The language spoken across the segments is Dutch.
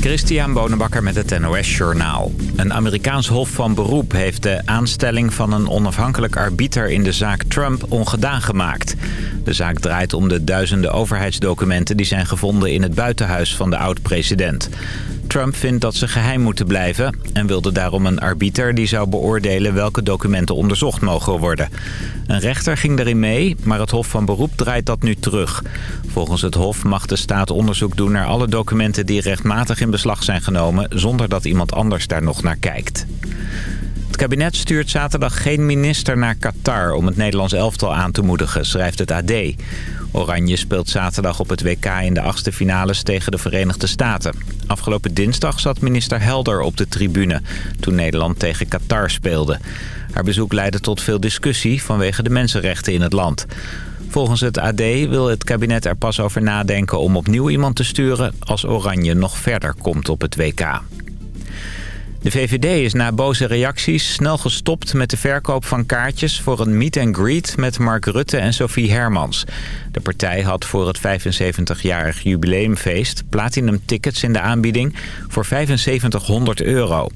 Christian Bonenbakker met het NOS Journaal. Een Amerikaans hof van beroep heeft de aanstelling van een onafhankelijk arbiter in de zaak Trump ongedaan gemaakt. De zaak draait om de duizenden overheidsdocumenten die zijn gevonden in het buitenhuis van de oud-president. Trump vindt dat ze geheim moeten blijven en wilde daarom een arbiter die zou beoordelen welke documenten onderzocht mogen worden. Een rechter ging daarin mee, maar het Hof van Beroep draait dat nu terug. Volgens het Hof mag de staat onderzoek doen naar alle documenten die rechtmatig in beslag zijn genomen... zonder dat iemand anders daar nog naar kijkt. Het kabinet stuurt zaterdag geen minister naar Qatar om het Nederlands elftal aan te moedigen, schrijft het AD. Oranje speelt zaterdag op het WK in de achtste finales tegen de Verenigde Staten. Afgelopen dinsdag zat minister Helder op de tribune toen Nederland tegen Qatar speelde. Haar bezoek leidde tot veel discussie vanwege de mensenrechten in het land. Volgens het AD wil het kabinet er pas over nadenken om opnieuw iemand te sturen... als Oranje nog verder komt op het WK. De VVD is na boze reacties snel gestopt met de verkoop van kaartjes... voor een meet-and-greet met Mark Rutte en Sophie Hermans. De partij had voor het 75-jarig jubileumfeest... platinum tickets in de aanbieding voor 7500 euro.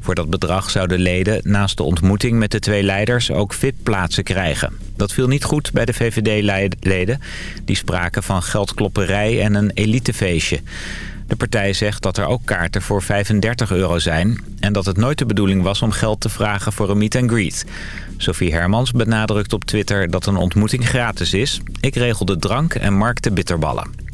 Voor dat bedrag zouden leden naast de ontmoeting met de twee leiders ook VIP-plaatsen krijgen. Dat viel niet goed bij de VVD-leden. Die spraken van geldklopperij en een elitefeestje. De partij zegt dat er ook kaarten voor 35 euro zijn... en dat het nooit de bedoeling was om geld te vragen voor een meet-and-greet. Sophie Hermans benadrukt op Twitter dat een ontmoeting gratis is. Ik regelde drank en markte bitterballen.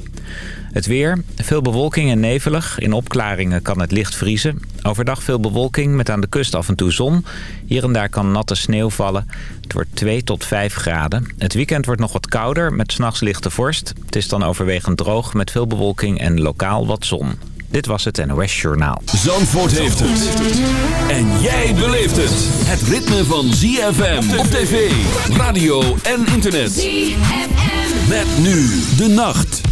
Het weer, veel bewolking en nevelig. In opklaringen kan het licht vriezen. Overdag veel bewolking met aan de kust af en toe zon. Hier en daar kan natte sneeuw vallen. Het wordt 2 tot 5 graden. Het weekend wordt nog wat kouder met s'nachts lichte vorst. Het is dan overwegend droog met veel bewolking en lokaal wat zon. Dit was het NOS Journaal. Zandvoort heeft het. En jij beleeft het. Het ritme van ZFM op tv, radio en internet. ZFM. Met nu de nacht.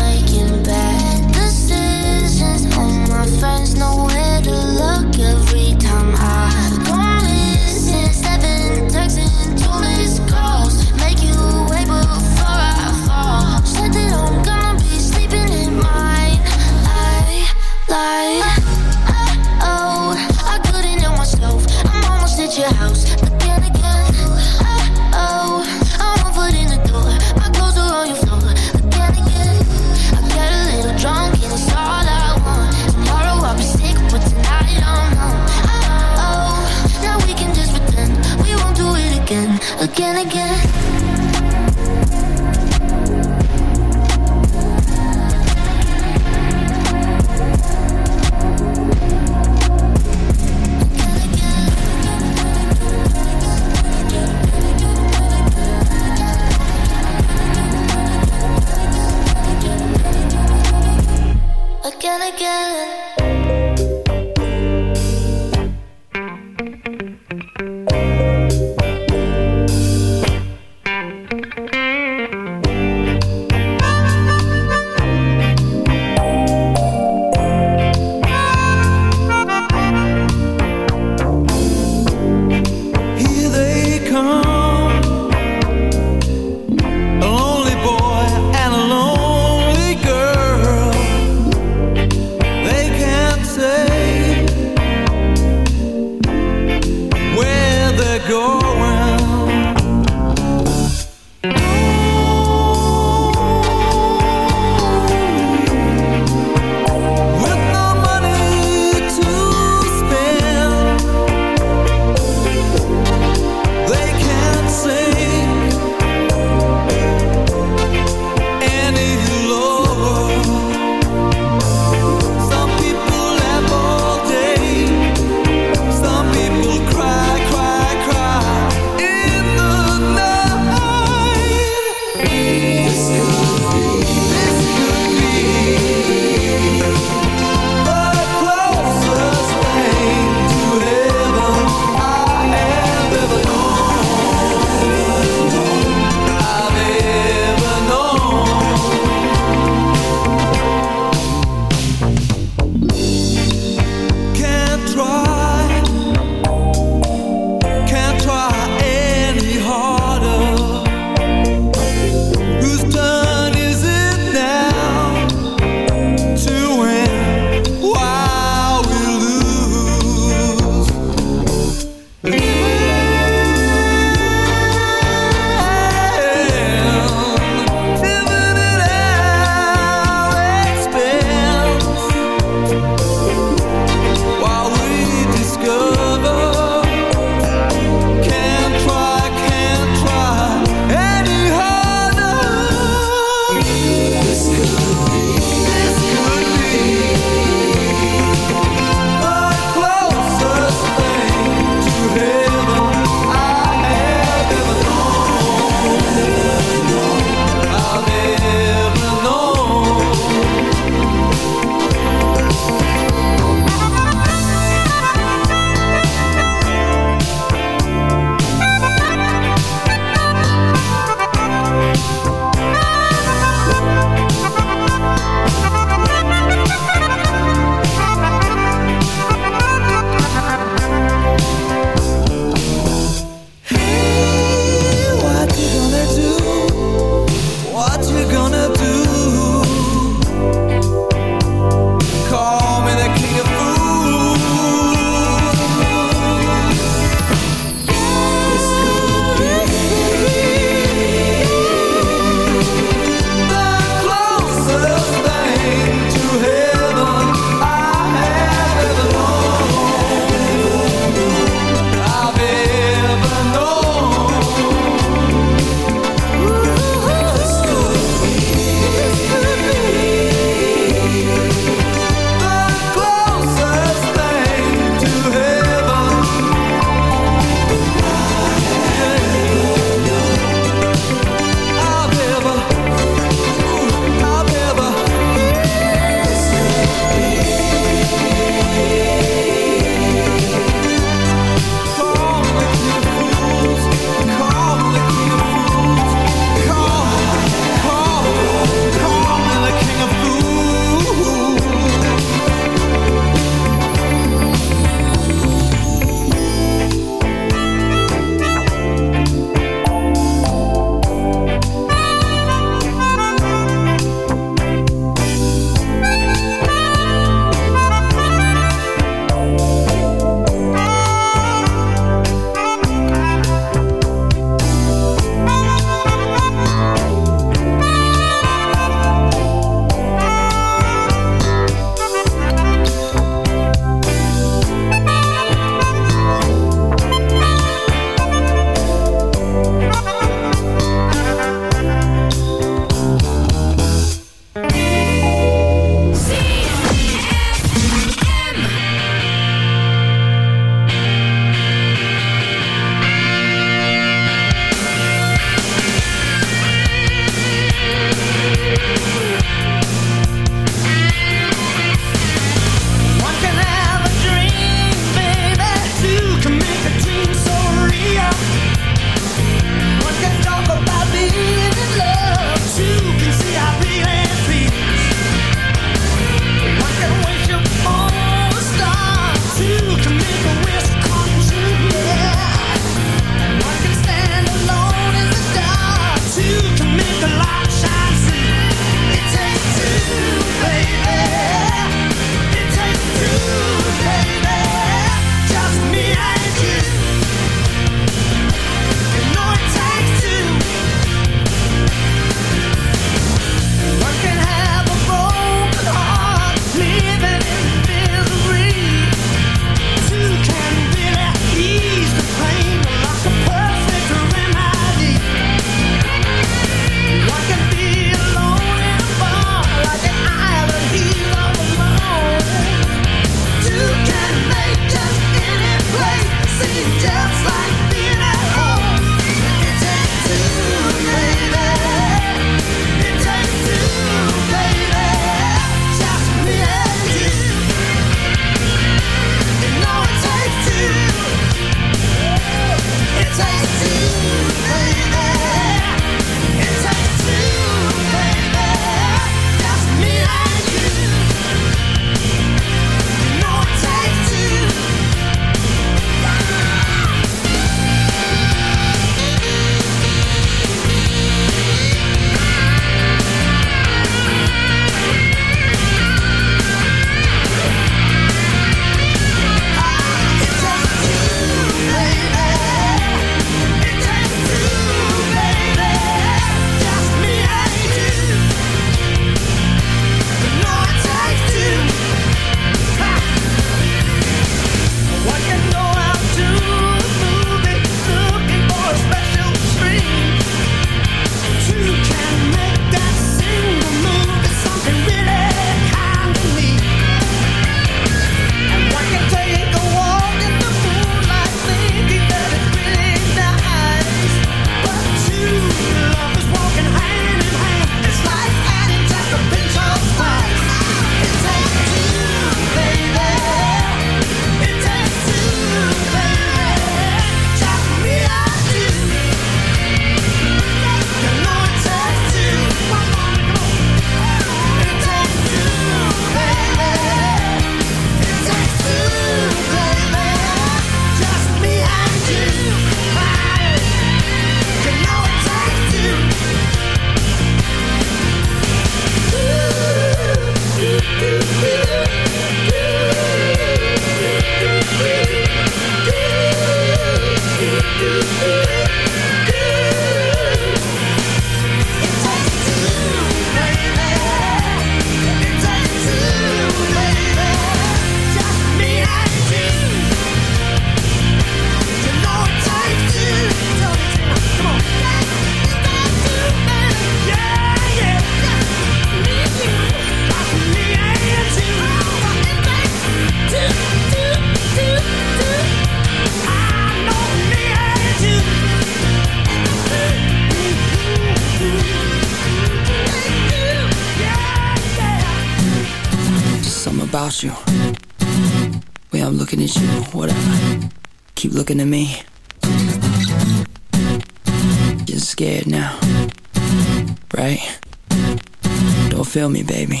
feel me, baby.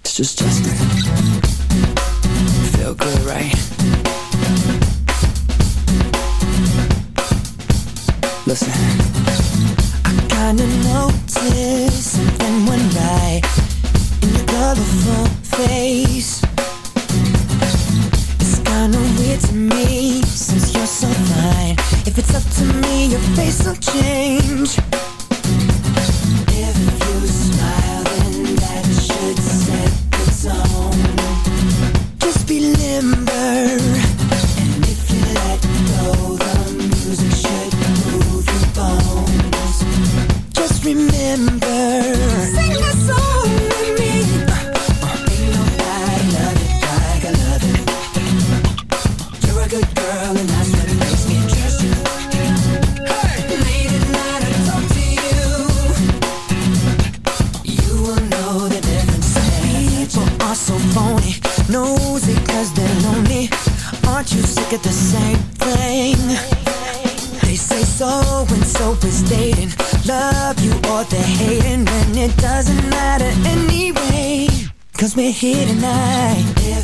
It's just. the same thing. They say so and so is dating. Love you or they're hating. And it doesn't matter anyway. Cause we're here tonight.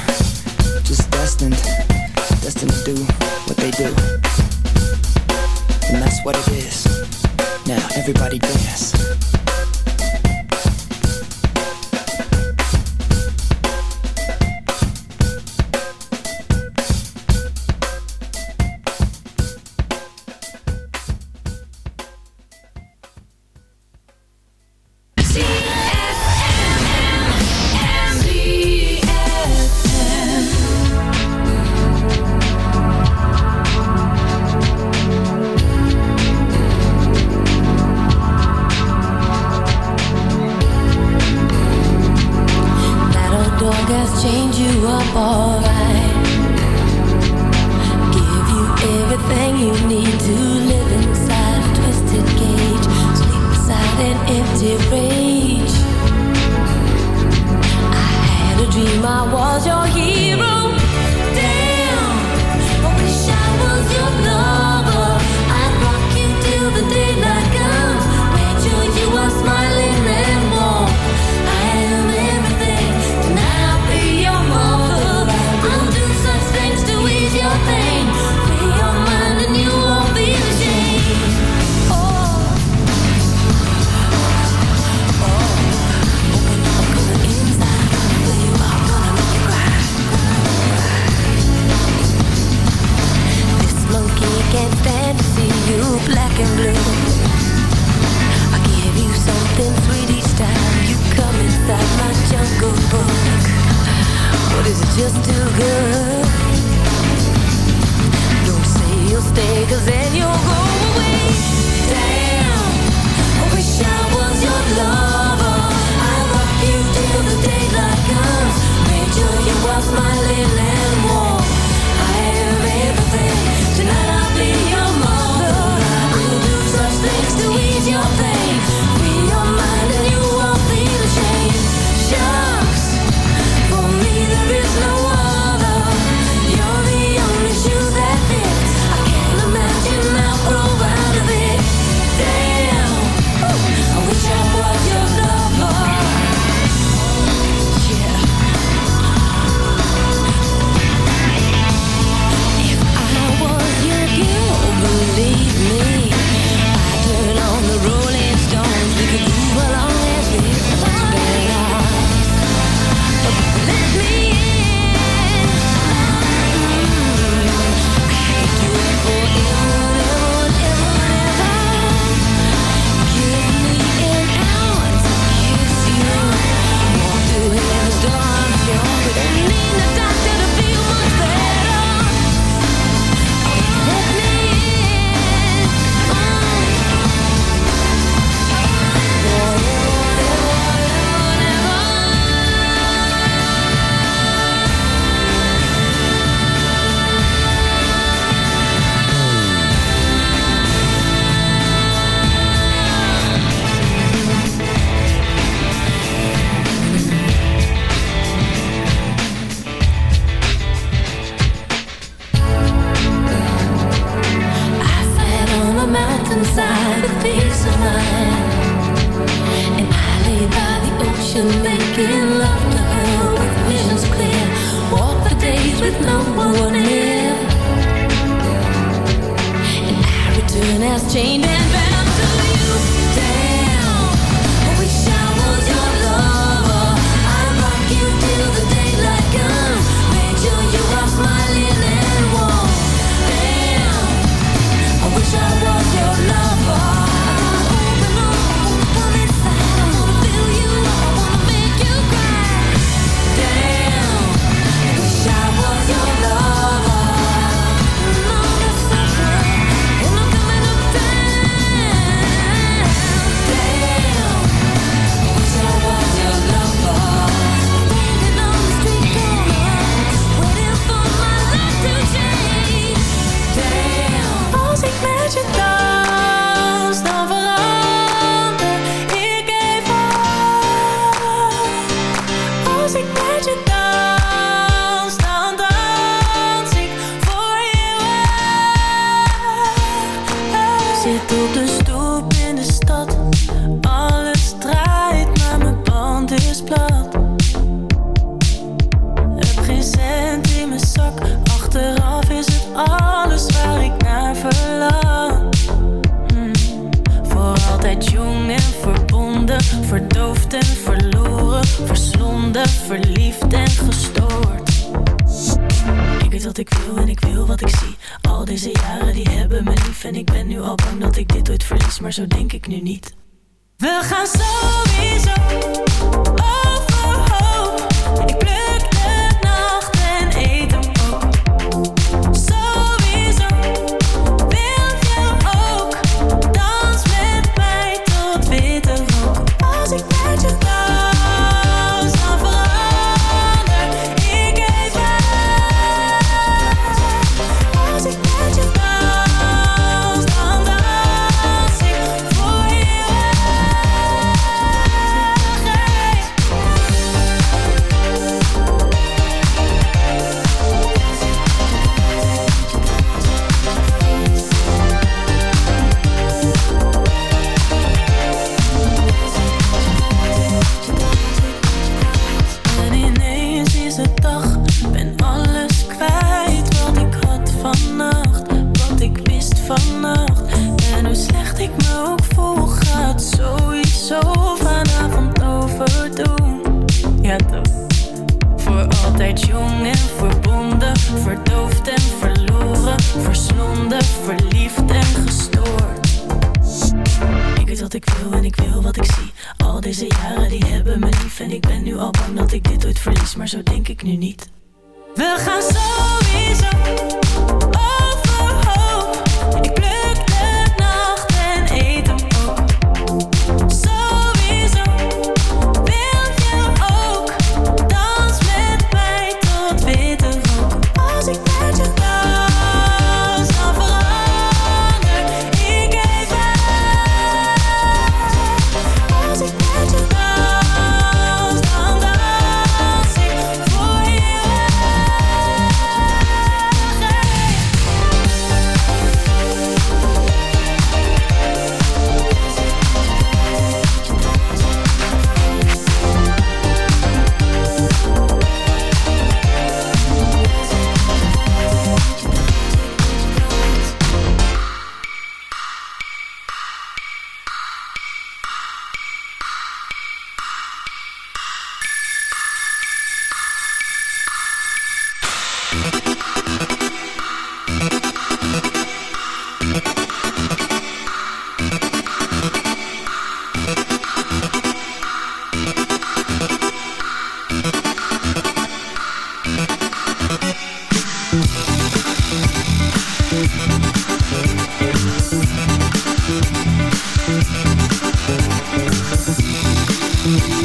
-hmm.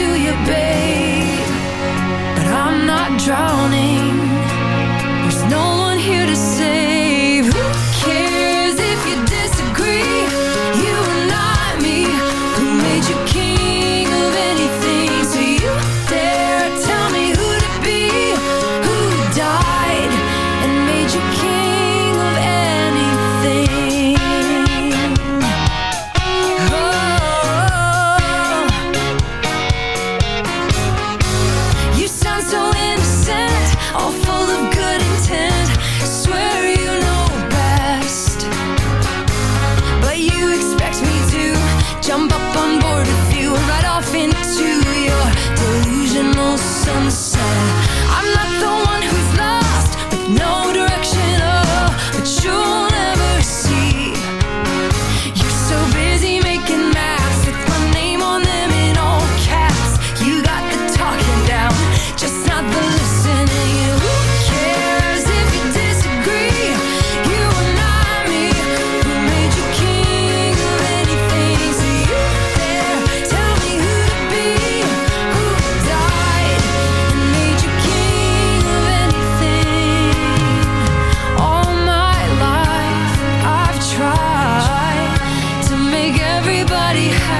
to you, babe. body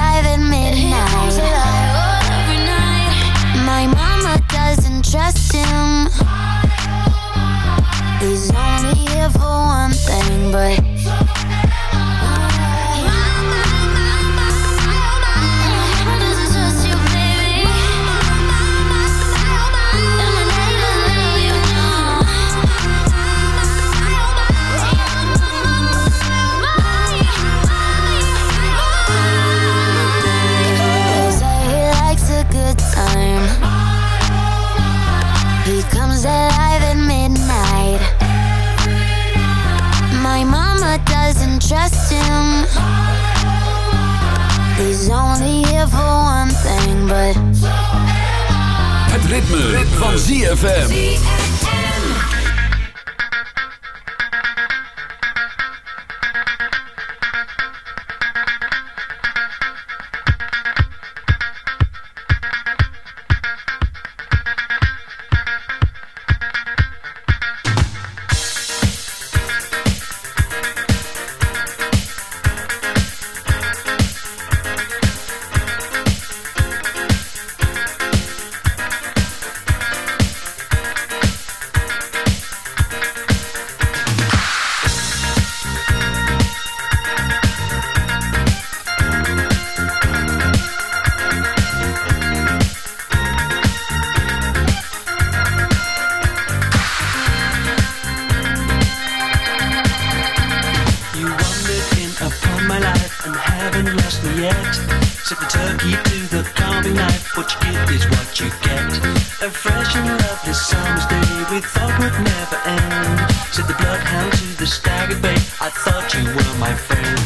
you were my friend.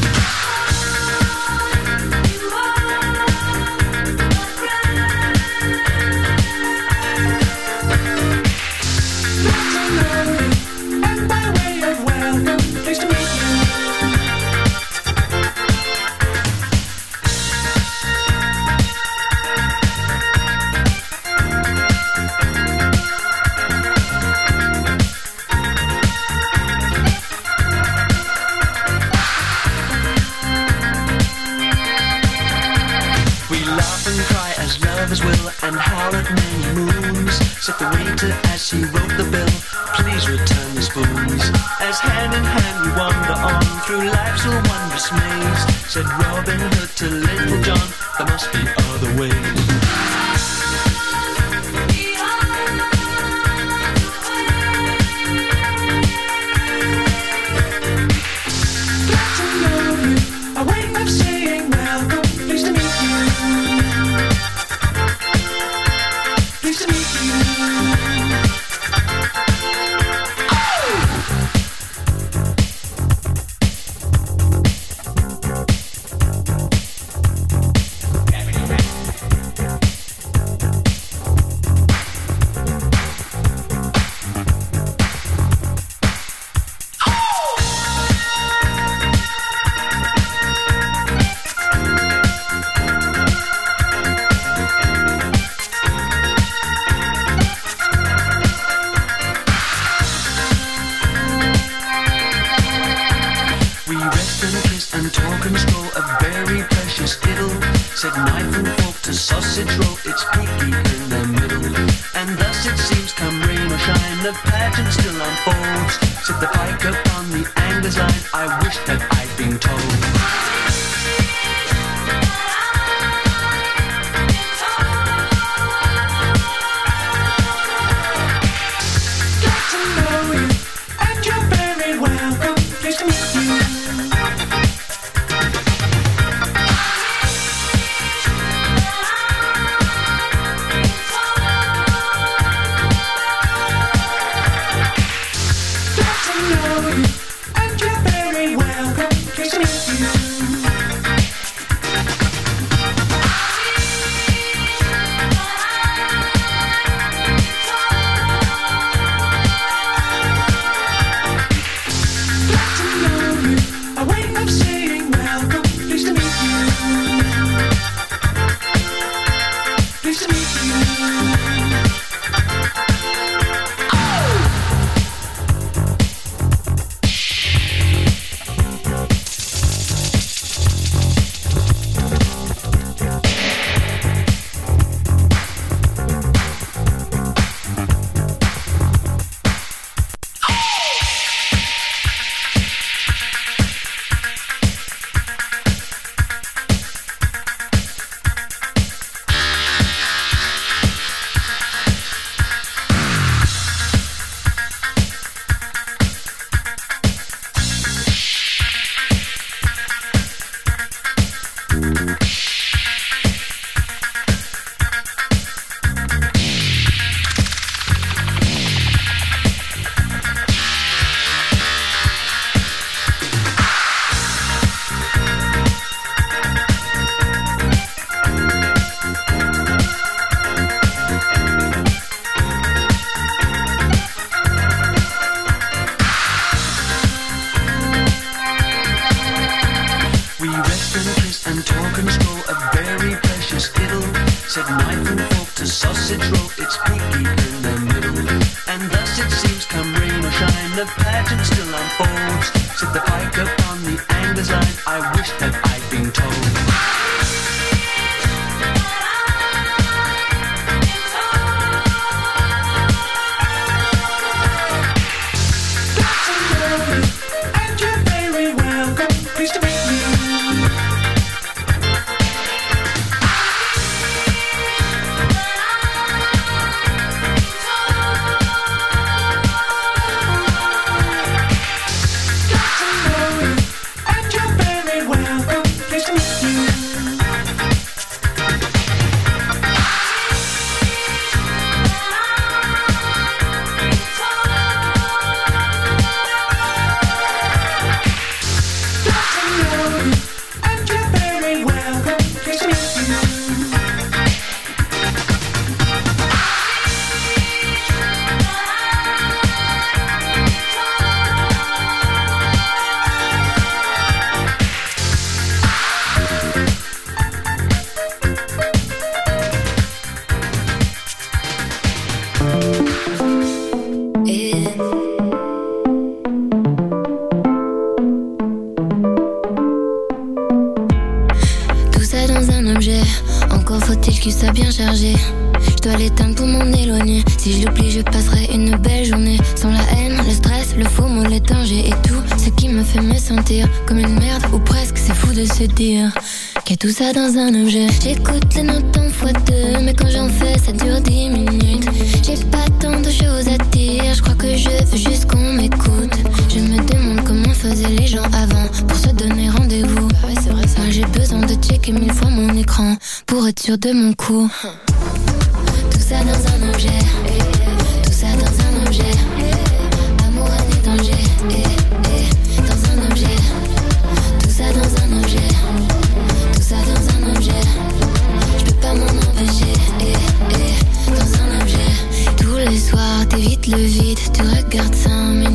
And thus it seems, come rain or shine, the pageant still unfolds. Set the pike upon the angler's line, I wish that I'd been told. Tout ça dans un objet. J'écoute les notes en fois deux, mais quand j'en fais, ça dure dix minutes. J'ai pas tant de choses à dire, je crois que je veux juste qu'on m'écoute. Je me demande comment faisaient les gens avant pour se donner rendez-vous. Ah ouais, c'est vrai ça. j'ai besoin de checker mille fois mon écran pour être sûr de mon coup. Tout ça dans un objet, tout ça dans un objet. Amour, année, danger, eh, dans un objet. Tout ça dans un objet, tout ça dans un objet. Je peux pas m'en empêcher, dans un objet. Tous les soirs, t'évites le vide, tu regardes 5 minutes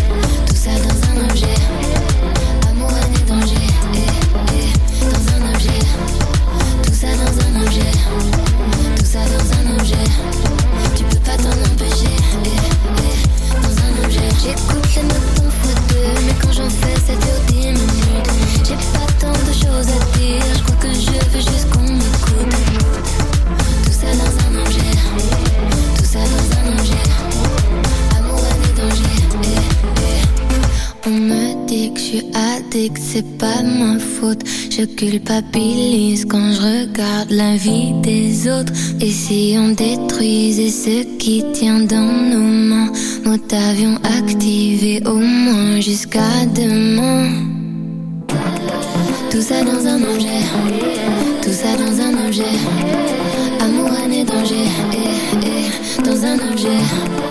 suis addict, c'est pas ma faute. Je culpabilise quand je regarde la vie des autres. Et si on détruisait ce qui tient dans nos mains, nous t'avions activé au moins jusqu'à demain. Tout ça dans un objet, tout ça dans un objet. Amour, haine et danger, eh, eh, dans un objet.